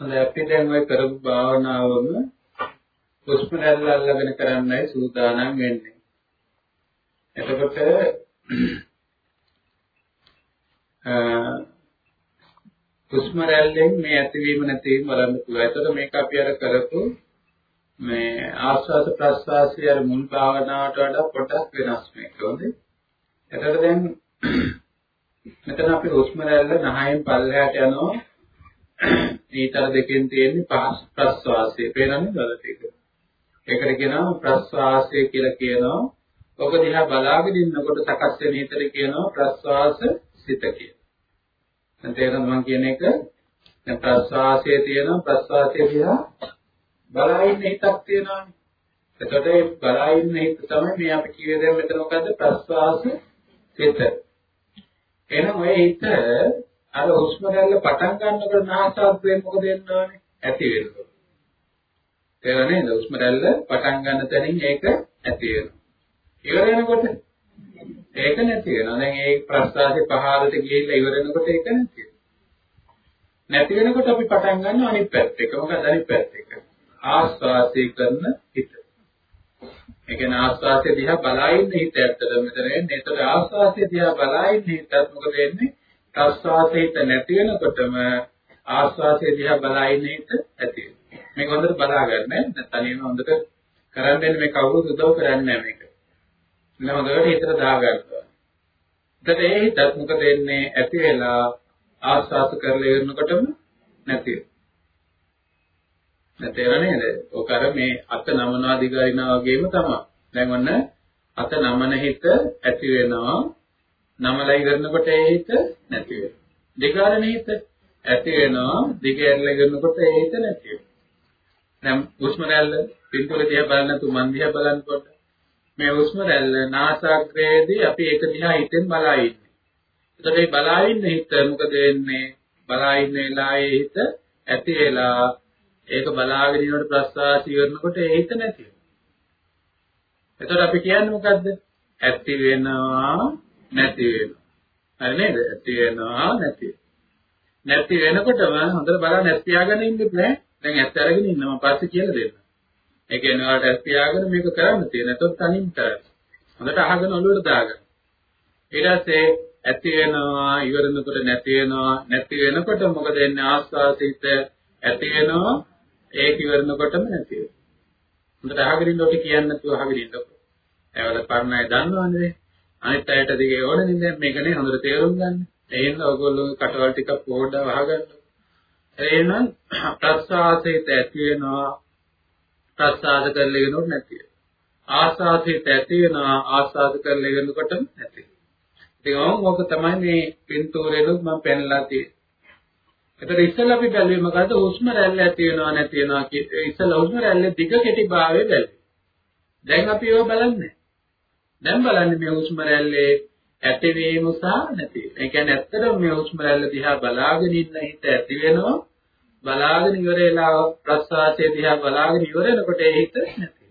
හොඳයි අපි දැන් ওই කරපු භාවනාවම හුස්ම රැල්ල අල්ලගෙන කරන්නයි සූදානම් වෙන්නේ. එතකොට හුස්ම රැල්ලෙන් මේ ඇතිවීම නැතිවීම බලන්න පුළුවන්. එතකොට මේක අපි අර කරපු මේ ආස්වාද ප්‍රස්වාසය අර මුල් භාවනාවට වඩා පොඩක් වෙනස් මේක. හොඳයි. එතකොට දැන් මෙතන අපි හුස්ම රැල්ල නහයෙන් පල්ලෙහාට යනවා. ඊතර දෙකෙන් තියෙන්නේ පහස් ප්‍රස්වාසය. පේනන්නේ බලට ඒක. ඒකට කියනවා ප්‍රස්වාසය කියලා කියනවා. ඔක දිහා බලාගෙන ඉන්නකොට සකස් වෙන හිතට කියනවා ප්‍රස්වාස සිත කියලා. දැන් තේරෙනවද මම කියන එක? දැන් ප්‍රස්වාසයේ තියෙනවා ප්‍රස්වාසයේ දිහා බලා ඉන්න හිතක් තියෙනවානේ. එතකොට ඒ බලා ඉන්න හිත තමයි මේ අපි කියවේ දැන් මෙතන මොකද්ද ප්‍රස්වාස සිත. එහෙනම් ඔය හිත අර හුස්ම රැල්ල පටන් ගන්නකොට නාසාග්‍රයෙන් මොකද වෙනවනේ? ඇති වෙනවා. තේරෙන්නේ නේද? හුස්ම රැල්ල පටන් ගන්න තැනින් ඒක ඇති වෙනවා. ඉවර වෙනකොට ඒක නැති වෙනවා. දැන් ඒ ප්‍රස්වාසයේ පහළට ගිහිල්ලා ඉවර වෙනකොට ඒක නැති වෙනවා. නැති වෙනකොට අපි පටන් ගන්නවා අනිත් පැත්ත එක. මොකද අනිත් පැත්ත එක? ආස්වාසය කරන හිත. ඒ කියන්නේ ආස්වාසය දිහා බලා ඉන්න හිත ඇත්තටම මෙතන එන්නේ. ඒතර ආස්වාසය දිහා බලා ඉන්න හිතත් මොකද වෙන්නේ? ප්‍රස්වාසය හිත නැති වෙනකොටම ආස්වාසය දිහා බලා ඉන්න හිත ඇති වෙනවා. මේක හොඳට බලා ගන්න. නැත්නම් හොඳට කරන්නේ මේ කවුරුත් උදව් කරන්නේ නැහැ මේක. නම හොඳට හිතට දාගන්නවා. එතකොට ඒ හිතත් මොකද වෙන්නේ? ඇති වෙලා ආස්වාස කරලා ඉවරනකොටම නැති වෙනවා. නැතේර නේද? ඔක අර මේ අත නමනවා දිගරිනා වගේම තමයි. දැන් ඔන්න අත නමන හිත ඇති වෙනවා. නමලා ඉවරනකොට ඒ හිත නැති වෙනවා. දිගාරණ හිත ඇති වෙනවා. දිගෑරලා ඉවරනකොට ඒ හිත නැති වෙනවා. දැන් උස්ම රැල්ල පිටුල දිහා බලන්න තු මන් දිහා බලනකොට මේ උස්ම රැල්ල නාසාග්‍රයේදී අපි ඒක දිහා හිතෙන් බලා ඉන්නේ. එතකොට මේ බලා ඉන්න හිත මොකද වෙන්නේ? බලා ඉන්න වෙලාවේ හිත ඇති වෙලා ඒක බලාගෙන ඉන්නකොට ප්‍රස්වාසය ඉවරනකොට ඒ හිත නැති වෙනවා. එතකොට අපි කියන්නේ මොකද්ද? ඇති වෙනවා නැති වෙනවා. හරි නේද? ඇති වෙනවා නැති නැති වෙනකොටම හොඳට බලන්න ඇස් පියාගෙන ඉන්න බෑ. දැන් ඇස් අරගෙන ඉන්නවා පස්සේ කියලා දෙන්න. ඒ කියන්නේ ඔයාලට ඇස් පියාගෙන මේක කරන්න තියෙන. එතකොට තනින් කරන්න. හොඳට අහගෙන ඔළුවට දාගන්න. ඊට පස්සේ ඇති වෙනවා ඉවරනකොට නැති වෙනවා නැති වෙනකොට මොකද වෙන්නේ ආස්වාසිත ඇති වෙනවා ඒක ඉවරනකොටම නැති වෙනවා. හොඳට අහගෙන ඉන්න ඔක කියන්නේ නැතුව අහගෙන ඉන්නකො. ඒවල පරණය දන්නවනේ. අනිත් අයට දිගේ ඕනේ නේද මේකනේ හොඳට තේරුම් ගන්න. එහෙනම් ඔයගොල්ලෝ කටවල් ටිකක් පොඩ්ඩක් වහගන්න. එහෙනම් ප්‍රස්වාසයට ඇති වෙනවා ප්‍රස්වාස කරලා ඉන්නොත් නැති වෙනවා. ආස්වාසයට ඇති වෙනවා ආස්වාද කරලා ඉන්නකොටම නැති වෙනවා. ඉතින් ඕක තමයි මේ පින්තූරේලුත් මම පෙන්ලා තියෙන්නේ. එතකොට ඉස්සෙල්ලා අපි බැලුවේ මොකද්ද? හුස්ම රැල්ල ඇති වෙනවා නැති වෙනවා කියන ඉස්සෙල්ලා හුස්ම රැල්ලේ දිග කෙටි භාවය බැලුවේ. දැන් අපි ඒව බලන්නේ. දැන් බලන්නේ මේ හුස්ම රැල්ලේ ඇතිවීම සහ නැතිවීම. ඒ කියන්නේ ඇත්තටම මේ හුස්ම රැල්ල දිහා බලාගෙන ඉන්න හිත ඇති වෙනවා. බලාගෙන ඉවර වෙලා ප්‍රස්වාසයේ දිහා බලාගෙන ඉවර වෙනකොට ඒ හිත නැති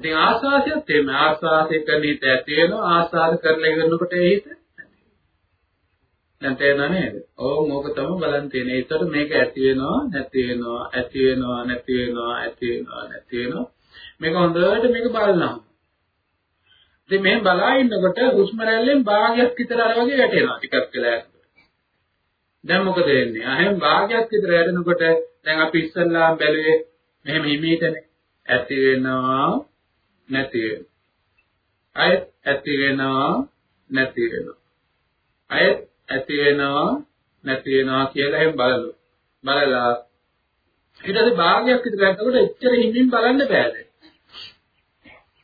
ඉතින් ආස්වාදයත් එහෙම ආස්වාදය කරන හිත ඇති වෙනවා ආස්වාද කරලා ඉවරනකොට ඒ හිත දැන් තේරෙනව නේද? ඕ මොක තමයි බලන් තියෙන්නේ. ඒතර මේක ඇති වෙනවා, නැති වෙනවා, ඇති වෙනවා, නැති වෙනවා, ඇති වෙනවා, නැති වෙනවා. මේක හොඳට මේක බලනවා. ඉතින් මේ බලා ඉන්නකොට හුස්ම රැල්ලෙන් භාගයක් විතර අර වගේ වැටෙනවා ටිකක් වෙලා යනකොට. දැන් මොකද වෙන්නේ? අහෙන් භාගයක් විතර වැටෙනකොට දැන් අපි ඉස්සල්ලාම බැලුවේ මෙහෙම හිමීටනේ. ඇති වෙනවා, නැති වෙනවා. අයත් ඇති වෙනවා, නැති වෙනවා. අයත් ඇති වෙනවා නැති වෙනවා කියලා එහෙම බලනවා. බලලා ඊට පස්සේ භාගයක් විතර ගන්නකොට එච්චර හිමින් බලන්න බෑ.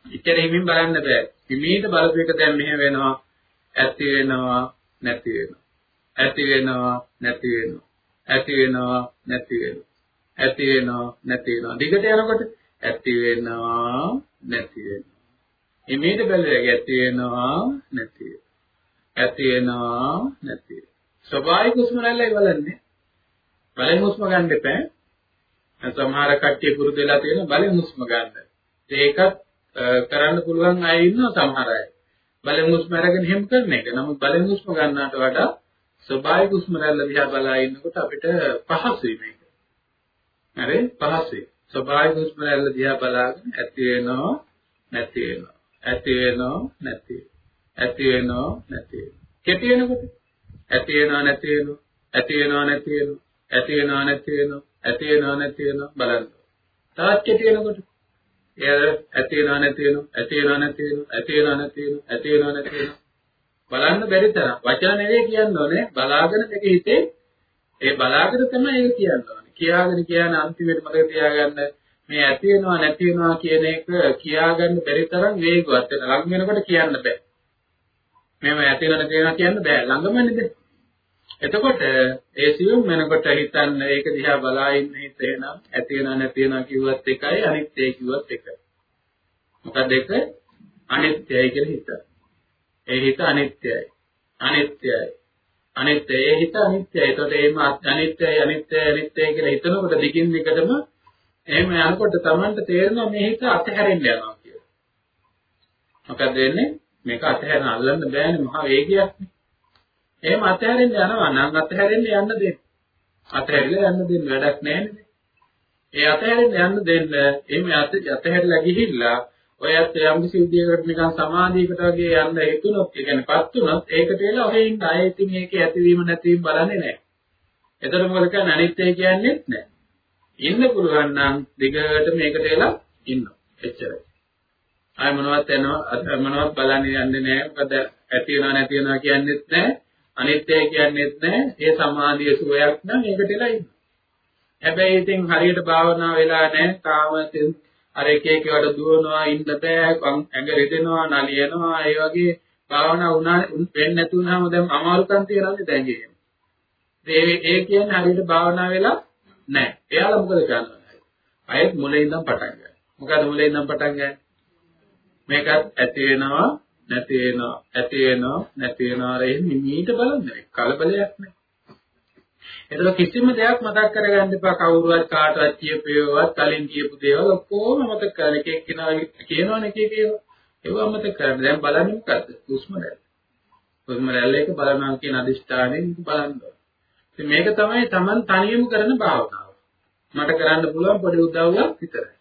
එච්චර හිමින් බලන්න බෑ. හිමීට බලපු එක දැන් මෙහෙම වෙනවා. ඇති වෙනවා නැති වෙනවා. ඇති වෙනවා නැති වෙනවා. ඇති වෙනවා නැති වෙනවා. ඇති වෙනවා නැති වෙනවා. දිගට යනකොට ඇති වෙනවා නැති වෙනවා. හිමීට බැලුවා ඇති වෙනවා නැති වෙනවා. ඇති වෙනවා නැති වෙනවා. ස්වභාවික හුස්ම රැල්ලයි බලන්නේ. බලෙන් හුස්ම ගන්න එපා. සමහර කට්ටිය පුරුදු වෙලා තියෙන බලෙන් හුස්ම ගන්න. ඒකත් කරන්න පුළුවන් අය ඉන්නවා සමහර අය. බලෙන් හුස්ම අරගෙන හැම කරන එක. නමුත් බලෙන් හුස්ම ගන්නවට වඩා ස්වභාවික හුස්ම රැල්ල දිහා බලා ඉන්නකොට අපිට පහසුයි මේක. හරි පහසුයි. ස්වභාවික හුස්ම රැල්ල දිහා බලාගෙන ඇති වෙනවා නැති වෙනවා. ඇති වෙනවා නැති ඇති වෙනවා නැති කෙටි වෙනකොට ඇති වෙනවා නැති වෙනවා ඇති වෙනවා නැති වෙනවා ඇති වෙනවා නැති වෙනවා ඇති වෙනවා නැති වෙනවා බලන්න. තවත් කෙටි වෙනකොට එය ඇති වෙනවා නැති වෙනවා ඇති වෙනවා නැති වෙනවා ඇති වෙනවා නැති වෙනවා ඇති වෙනවා නැති වෙනවා. බලන්න බැරි තරම්. වචන නෙවෙයි කියන්න ඕනේ. බලාගෙන මේක හිතේ. ඒ බලාගෙන තමයි ඒක කියන්න ඕනේ. කියාගෙන කියන අන්තිමට මතක තියාගන්න මේ ඇති වෙනවා නැති වෙනවා කියන එක කියාගන්න බැරි තරම් වේගවත් වෙන ලඟ වෙනකොට කියන්න බෑ. මේව ඇති වෙනවා නැති වෙනවා කියන්න බෑ. ළඟමනේ එතකොට ඒ සියුම් වෙනකොට හිතන්න ඒක දිහා බලා ඉන්න හිත එනම් ඇති වෙනා නැති වෙනා කිව්වත් එකයි අනිත්‍යයි කිව්වත් එකයි. මොකද ඒක අනිත්‍යයි කියලා හිත. ඒ හිත අනිත්‍යයි. අනිත්‍යයි. අනිත්‍යයි. ඒ හිත අනිත්‍යයි. එතකොට එහෙම අනිත්‍යයි අනිත්‍යයි අනිත්‍යයි කියලා හිතනකොට දිගින් දිගටම එහෙම යනකොට Tamanට තේරෙනවා මේ හිත අතහැරෙන්න යනවා කියලා. මොකද වෙන්නේ? මේක අතහැරන අල්ලන්න බෑනේ මහා වේගයක්නේ. එහෙම අතහැරෙන්න යනවා නම් අතහැරෙන්න යන්න දෙන්න. අතහැරිලා යන්න දෙන්න වැඩක් නැහැ ඒ අතහැරෙන්න යන්න දෙන්න එහෙම අතහැරලා ගිහිල්ලා ඔය ඇත්ත යම් කිසි විදියකට නිකන් සමාධියකට වගේ යන්න හේතුනොත් ඒ කියන්නේ පත් වුණොත් ඒකට වෙලා ඔහෙ ඉන්න අය ඉතින් මේකේ ඇතිවීම නැතිවීම බලන්නේ නැහැ. එතකොට මොකද කියන්නේ අනිත්‍යය කියන්නේ නැහැ. ඉන්න පුළුවන් නම් දිගට මේකට වෙලා ඉන්නවා. එච්චරයි. ආය මොනවත් යනවා මොනවත් බලන්නේ යන්නේ නැහැ. මොකද ඇති වෙනවා නැති වෙනවා කියන්නේත් නැහැ. අනිත්‍යය කියන්නේත් නැහැ. ඒ සමාධිය සුවයක් නම් ඒකට එලා ඉන්න. හැබැයි ඉතින් හරියට භාවනා වෙලා නැහැ. තාම අර එක එක වට දුවනවා ඉන්න බෑ. ඇඟ රිදෙනවා, නලියනවා. ඒ වගේ භාවනා වුණා වෙන්නේ නැති වුණාම දැන් අමාරුකම් තියෙනවානේ දැන් ඒ. ඒ ඒ කියන්නේ හරියට භාවනා වෙලා නැහැ. එයාලා මොකද කරන්නේ? අයත් මුලින් ඉඳන් පටන් ගන්නවා. මොකද මුලින් ඉඳන් පටන් ගන්නේ? මේකත් ඇති වෙනවා නැති වෙනවා ඇති වෙනවා නැති වෙනවා රේ නිමීට බලන්නේ. කලබලයක් නෑ. එතකොට කිසිම දෙයක් මතක් කරගන්න එපා. කවුරුවත් කාටවත් කියපේවත් කලින් කියපු දේවල් ඔක්කොම මතක කරගෙන එක එක්කිනා කියනවනේ එක එක ඒවා. ඒවා මතක කරගන්න දැන් බලන්නේ මොකද්ද? හුස්ම රැල්ල. හුස්ම රැල්ල එක බලනවා කියන අදිෂ්ඨානයෙන් බලන්න ඉතින් මේක තමයි Taman තනියම කරන භාවනාව. මට කරන්න පුළුවන් පොඩි උදව්වක් විතරයි.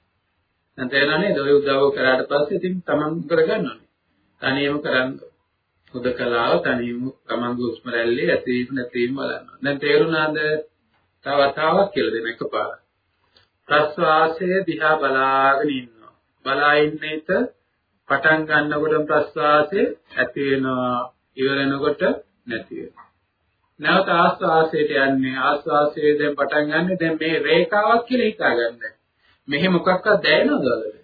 දැන් තේරෙනවද නේද ඔය උදව්ව කරාට පස්සේ ඉතින් Taman කරගන්නවා. තනියම කරන්න. හුදකලාව තනියම තමන්ගේ උස්ම රැල්ලේ ඇතිවීම නැතිවීම බලන්න. දැන් තේරුණාද? තව වතාවක් කියලා දෙන්න එකපාර. ප්‍රස්වාසය දිහා බලාගෙන ඉන්නවා. බලා ඉන්නේත පටන් ගන්නකොට ප්‍රස්වාසය ඇති වෙනවා. ඉවර වෙනකොට නැති වෙනවා. නැවත ආස්වාසයට යන්නේ ආස්වාසයේ දැන් පටන් ගන්න දැන් මේ රේඛාවක් කියලා හිතාගන්න. මෙහි මොකක්වත් දැනෙනවද?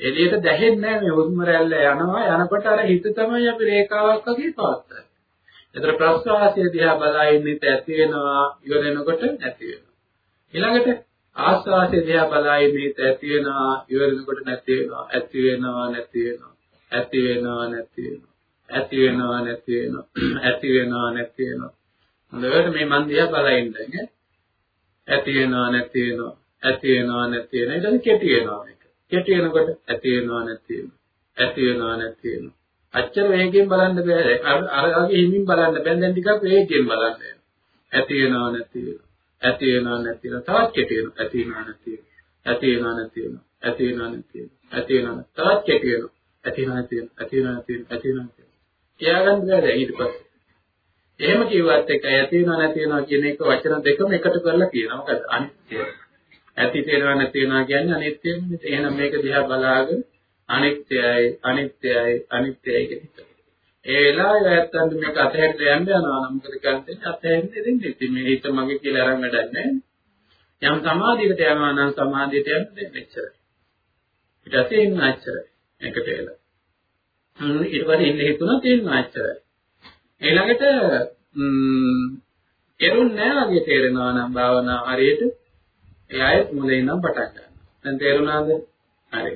එළියට දැහෙන්නේ නැහැ මේ හුස්ම රැල්ල යනවා යනකොට අර හිත තමයි අපි රේඛාවක් වගේ පවත්තන්නේ. ඒතර ප්‍රස්වාසය දිහා බලා ඉන්නෙත් ඇති වෙනවා ඉවර වෙනකොට නැති වෙනවා. ඊළඟට ආස්වාසය දිහා බලා ඉන්නෙත් ඇති වෙනවා ඉවර වෙනකොට නැති වෙනවා. ඇති වෙනවා නැති වෙනවා. ඇති වෙනවා නැති වෙනවා. ඇති වෙනවා නැති වෙනවා. ඇති වෙනවා නැති වෙනවා. හොඳට මේ මන් දිහා බලා ඉන්න ඇති වෙනවා නැති වෙනවා. ඇති වෙනවා නැති වෙනවා. ඊට පස්සේ කෙටි වෙනවා. කෙටි වෙනකොට ඇති වෙනවා නැති වෙනවා. ඇති වෙනවා නැති වෙනවා. අච්චර වේගයෙන් බලන්න බෑ. අර අරගේ හිමින් බලන්න බෑ. දැන් ටිකක් වේගයෙන් බලන්න ඇති වෙනවා නැති වෙනවා. ඇති වෙනවා නැති වෙනවා. තවත් කෙටි වෙනවා. ඇති වෙනවා නැති වෙනවා. ඇති වෙනවා නැති වෙනවා. ඇති වෙනවා නැති වෙනවා. ඇති වෙනවා. තවත් කෙටි වෙනවා. ඇති වෙනවා නැති වෙනවා. ඇති වෙනවා නැති වෙනවා. ඇති වෙනවා නැති වෙනවා. කියාගන්න බෑ ඊට පස්සේ. එහෙම කිව්වත් එක ඇති වෙනවා නැති වෙනවා කියන එක වචන දෙකම එකට කරලා කියනවා. මොකද අනිත්‍යයි. ඇති තේරෙනවා නැති වෙනවා කියන්නේ අනිත්‍යනේ. එහෙනම් මේක දිහා බලාගෙන අනිත්‍යයි අනිත්‍යයි අනිත්‍යයි කියන ඒ වෙලාවේ ඇත්තන්ට මේක අතහැරලා යන්න යනවා නම් මොකද කරන්නේ අතහැරෙන්න දෙන්නේ. ඉතින් මේ හිත මගේ කියලා අරන් වැඩක් නැහැ. යම් සමාධියකට යනවා නම් සමාධියට යන්න දෙන්න එච්චරයි. ඊට පස්සේ ඉන්න එච්චරයි. එකට වෙලා. ඊට පස්සේ ඉන්න හිතුණා තේරෙනවා එච්චරයි. ඊළඟට ම්ම් එරුන්නේ නැහැ වගේ තේරෙනවා නම් භාවනා හරියට ඒ අයත් මුලින් ඉඳන් පටන් ගන්නවා. දැන් තේරුණාද? හරි.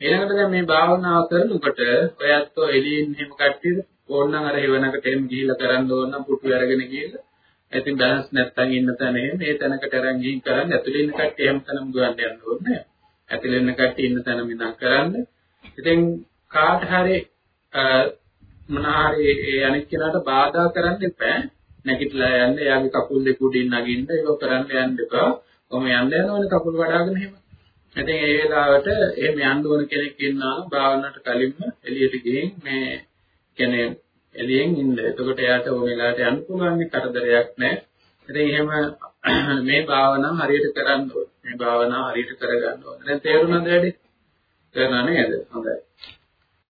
ඊළඟට දැන් මේ භාවනාව කරනකොට ඔයත් ඔය එළියෙන් එහෙම කට්ටියද ඕනනම් අර හේවනකට එහෙම ගිහිල්ලා කරන්න ඕන නම් පුටු අරගෙන ගිහිල්ලා ඉතින් බැලන්ස් නැත්තම් ඉන්න තැන එහෙම මේ තැනකට අරන් ගිහින් කරන්න ඇතුළේ ඉන්න කට්ටිය එහෙම තැනම ගුවන් යන්න ඕනේ. ඇතුළේ ඉන්න කට්ටිය ඉන්න තැන මිනම් කරන්න. ඉතින් කාට හරි මොනාරි ඒ අනිත් කෙනාට බාධා කරන්න එපා. නැගිටලා යන්න, එයාගේ කකුල් දෙක උඩින් නගින්න, ඒක කරන්න යන්න එපා. කොහොම යන්න යනවනේ කකුල් වඩාගෙන එහෙම. ඉතින් ඒ වෙලාවට එහෙම යන්න ඕන කෙනෙක් ඉන්නා නම් භාවනාවට කලින්ම එළියට ගිහින් මේ කියන්නේ එළියෙන් ඉන්න. එතකොට එයාට ඕන වෙලාවට යන්න පුළුවන් කරදරයක් නැහැ. ඉතින් එහෙම මේ භාවනාව හරියට කරන්න ඕනේ. මේ භාවනාව හරියට කරගන්න ඕනේ. දැන් තේරුණාද වැඩි? තේරුණා නේද? හොඳයි.